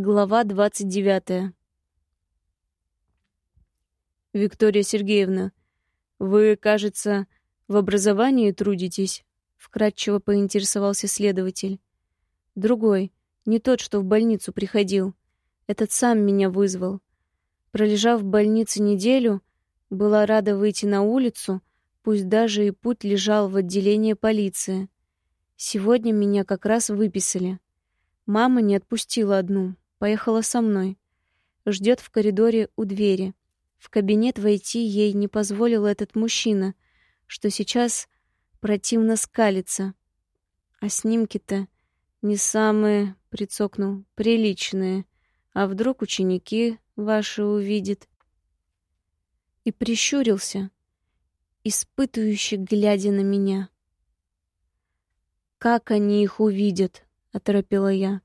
Глава 29. Виктория Сергеевна, вы, кажется, в образовании трудитесь? Вкратчиво поинтересовался следователь. Другой, не тот, что в больницу приходил. Этот сам меня вызвал. Пролежав в больнице неделю, была рада выйти на улицу, пусть даже и путь лежал в отделение полиции. Сегодня меня как раз выписали. Мама не отпустила одну, поехала со мной. Ждет в коридоре у двери. В кабинет войти ей не позволил этот мужчина, что сейчас противно скалится. А снимки-то не самые, прицокнул, приличные. А вдруг ученики ваши увидят? И прищурился, испытывающе глядя на меня. «Как они их увидят?» — оторопела я.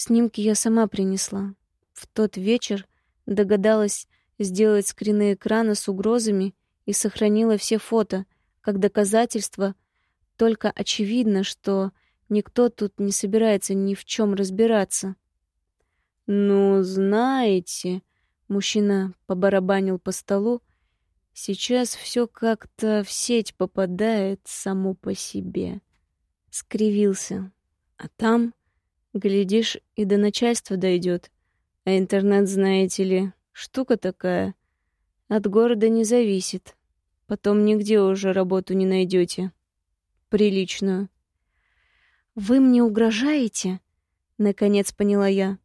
Снимки я сама принесла. В тот вечер догадалась сделать скрины экрана с угрозами и сохранила все фото, как доказательство, только очевидно, что никто тут не собирается ни в чем разбираться. «Ну, знаете...» — мужчина побарабанил по столу. «Сейчас все как-то в сеть попадает само по себе». Скривился. А там Глядишь, и до начальства дойдет. А интернет, знаете ли, штука такая. От города не зависит. Потом нигде уже работу не найдете. Приличную. «Вы мне угрожаете?» — наконец поняла я.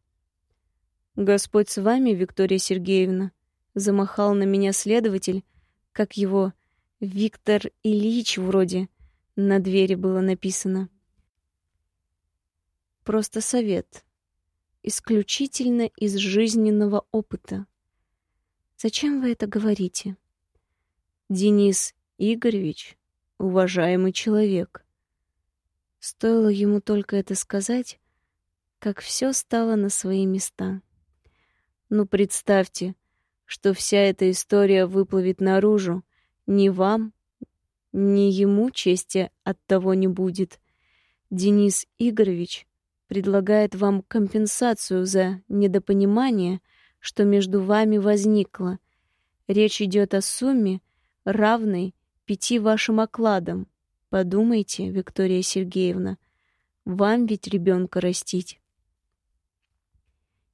«Господь с вами, Виктория Сергеевна», — замахал на меня следователь, как его Виктор Ильич вроде на двери было написано. Просто совет. Исключительно из жизненного опыта. Зачем вы это говорите? Денис Игоревич — уважаемый человек. Стоило ему только это сказать, как все стало на свои места. Ну, представьте, что вся эта история выплывет наружу. Ни вам, ни ему чести от того не будет. Денис Игоревич предлагает вам компенсацию за недопонимание, что между вами возникло. Речь идет о сумме, равной пяти вашим окладам. Подумайте, Виктория Сергеевна, вам ведь ребенка растить.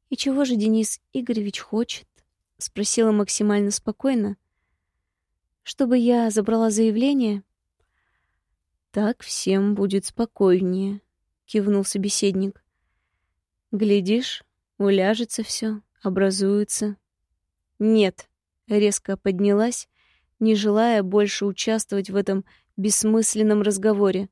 «И чего же Денис Игоревич хочет?» — спросила максимально спокойно. «Чтобы я забрала заявление?» «Так всем будет спокойнее», кивнул собеседник. Глядишь, уляжется все, образуется. Нет, резко поднялась, не желая больше участвовать в этом бессмысленном разговоре.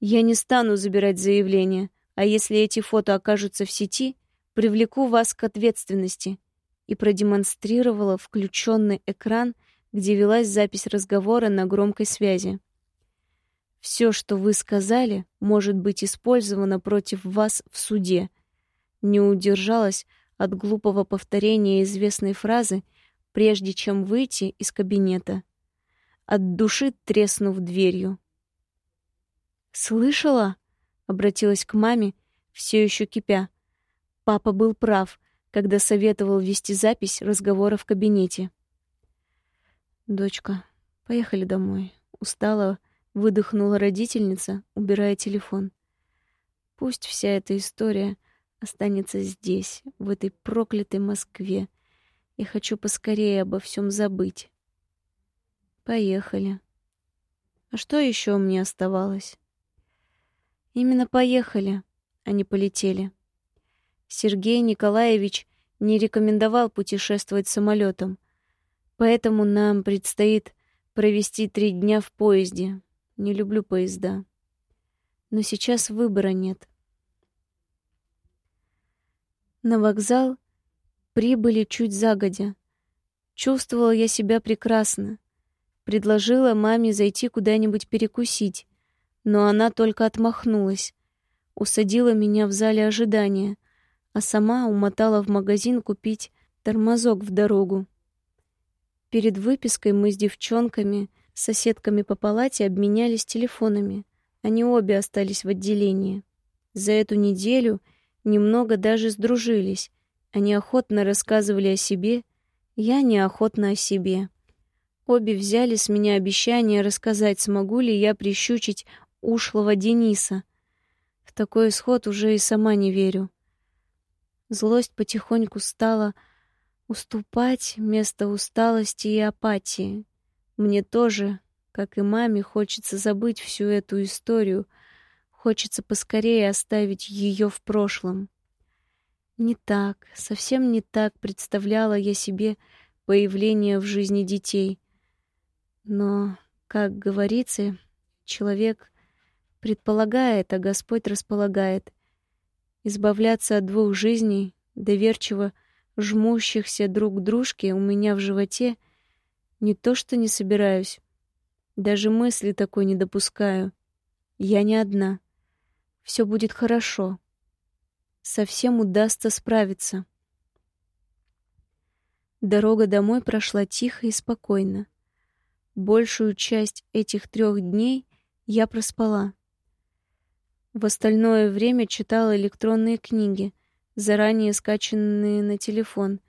Я не стану забирать заявление, а если эти фото окажутся в сети, привлеку вас к ответственности. И продемонстрировала включенный экран, где велась запись разговора на громкой связи. Все, что вы сказали, может быть использовано против вас в суде. Не удержалась от глупого повторения известной фразы, прежде чем выйти из кабинета, от души треснув дверью. «Слышала?» — обратилась к маме, все еще кипя. Папа был прав, когда советовал вести запись разговора в кабинете. «Дочка, поехали домой. Устала, Выдохнула родительница, убирая телефон. Пусть вся эта история останется здесь, в этой проклятой Москве. Я хочу поскорее обо всем забыть. Поехали. А что еще мне оставалось? Именно поехали, а не полетели. Сергей Николаевич не рекомендовал путешествовать самолетом, поэтому нам предстоит провести три дня в поезде, не люблю поезда. Но сейчас выбора нет. На вокзал прибыли чуть загодя. Чувствовала я себя прекрасно. Предложила маме зайти куда-нибудь перекусить, но она только отмахнулась. Усадила меня в зале ожидания, а сама умотала в магазин купить тормозок в дорогу. Перед выпиской мы с девчонками — соседками по палате обменялись телефонами. Они обе остались в отделении. За эту неделю немного даже сдружились. Они охотно рассказывали о себе, я неохотно о себе. Обе взяли с меня обещание рассказать, смогу ли я прищучить ушлого Дениса. В такой исход уже и сама не верю. Злость потихоньку стала уступать место усталости и апатии. Мне тоже, как и маме, хочется забыть всю эту историю, хочется поскорее оставить ее в прошлом. Не так, совсем не так представляла я себе появление в жизни детей. Но, как говорится, человек предполагает, а Господь располагает. Избавляться от двух жизней, доверчиво жмущихся друг к дружке у меня в животе, не то что не собираюсь, даже мысли такой не допускаю. Я не одна. Все будет хорошо. Совсем удастся справиться. Дорога домой прошла тихо и спокойно. Большую часть этих трех дней я проспала. В остальное время читала электронные книги, заранее скачанные на телефон,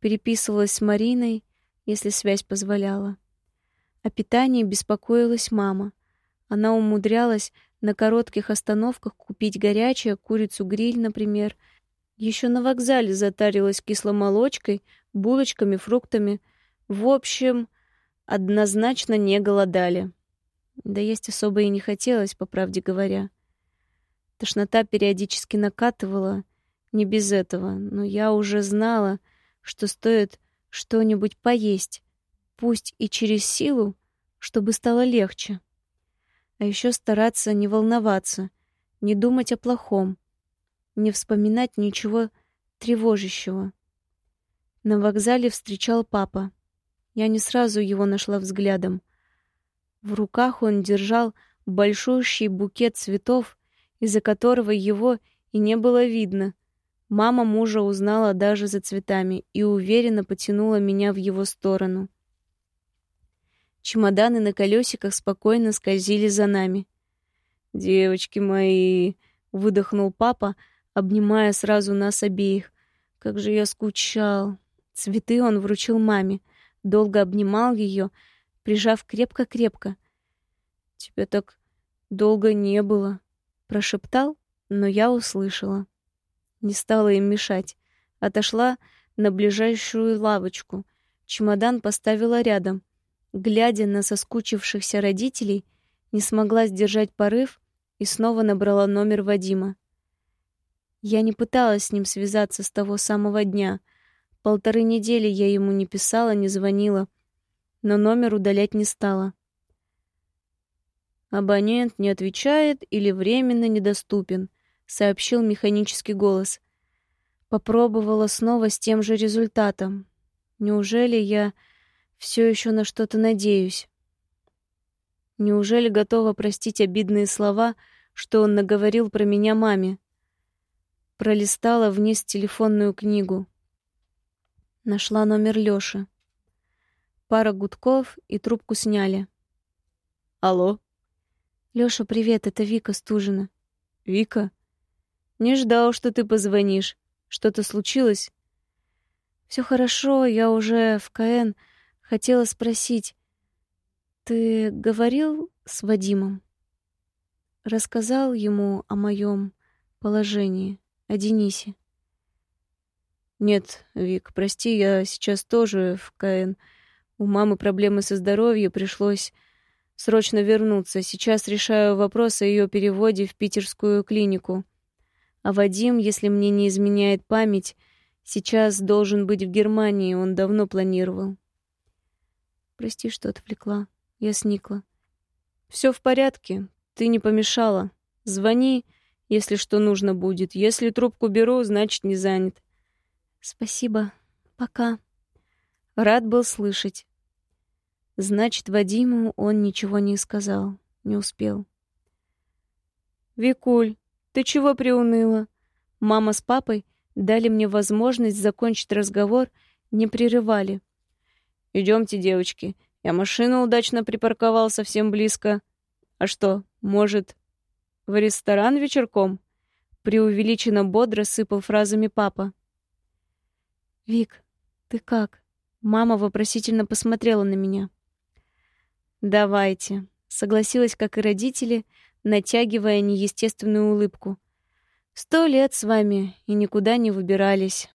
переписывалась с Мариной, если связь позволяла. О питании беспокоилась мама. Она умудрялась на коротких остановках купить горячее, курицу-гриль, например. Еще на вокзале затарилась кисломолочкой, булочками, фруктами. В общем, однозначно не голодали. Да есть особо и не хотелось, по правде говоря. Тошнота периодически накатывала, не без этого, но я уже знала, что стоит что-нибудь поесть, пусть и через силу, чтобы стало легче. А еще стараться не волноваться, не думать о плохом, не вспоминать ничего тревожащего. На вокзале встречал папа. Я не сразу его нашла взглядом. В руках он держал большущий букет цветов, из-за которого его и не было видно. Мама мужа узнала даже за цветами и уверенно потянула меня в его сторону. Чемоданы на колесиках спокойно скользили за нами. «Девочки мои!» — выдохнул папа, обнимая сразу нас обеих. «Как же я скучал!» Цветы он вручил маме, долго обнимал ее, прижав крепко-крепко. «Тебя так долго не было!» — прошептал, но я услышала. Не стала им мешать. Отошла на ближайшую лавочку. Чемодан поставила рядом глядя на соскучившихся родителей, не смогла сдержать порыв и снова набрала номер Вадима. Я не пыталась с ним связаться с того самого дня. Полторы недели я ему не писала, не звонила, но номер удалять не стала. «Абонент не отвечает или временно недоступен», — сообщил механический голос. Попробовала снова с тем же результатом. Неужели я все еще на что-то надеюсь. Неужели готова простить обидные слова, что он наговорил про меня маме? Пролистала вниз телефонную книгу. Нашла номер Лёши. Пара гудков и трубку сняли. Алло. Лёша, привет, это Вика Стужина. Вика? Не ждал, что ты позвонишь. Что-то случилось? Все хорошо, я уже в КН. Хотела спросить, ты говорил с Вадимом? Рассказал ему о моем положении, о Денисе? Нет, Вик, прости, я сейчас тоже в КН. У мамы проблемы со здоровьем, пришлось срочно вернуться. Сейчас решаю вопрос о ее переводе в питерскую клинику. А Вадим, если мне не изменяет память, сейчас должен быть в Германии, он давно планировал. Прости, что отвлекла. Я сникла. Все в порядке. Ты не помешала. Звони, если что нужно будет. Если трубку беру, значит, не занят. Спасибо. Пока. Рад был слышать. Значит, Вадиму он ничего не сказал. Не успел. Викуль, ты чего приуныла? Мама с папой дали мне возможность закончить разговор, не прерывали. Идемте, девочки. Я машину удачно припарковал совсем близко. А что, может, в ресторан вечерком? преувеличенно бодро сыпал фразами папа. «Вик, ты как?» Мама вопросительно посмотрела на меня. «Давайте», — согласилась, как и родители, натягивая неестественную улыбку. «Сто лет с вами и никуда не выбирались.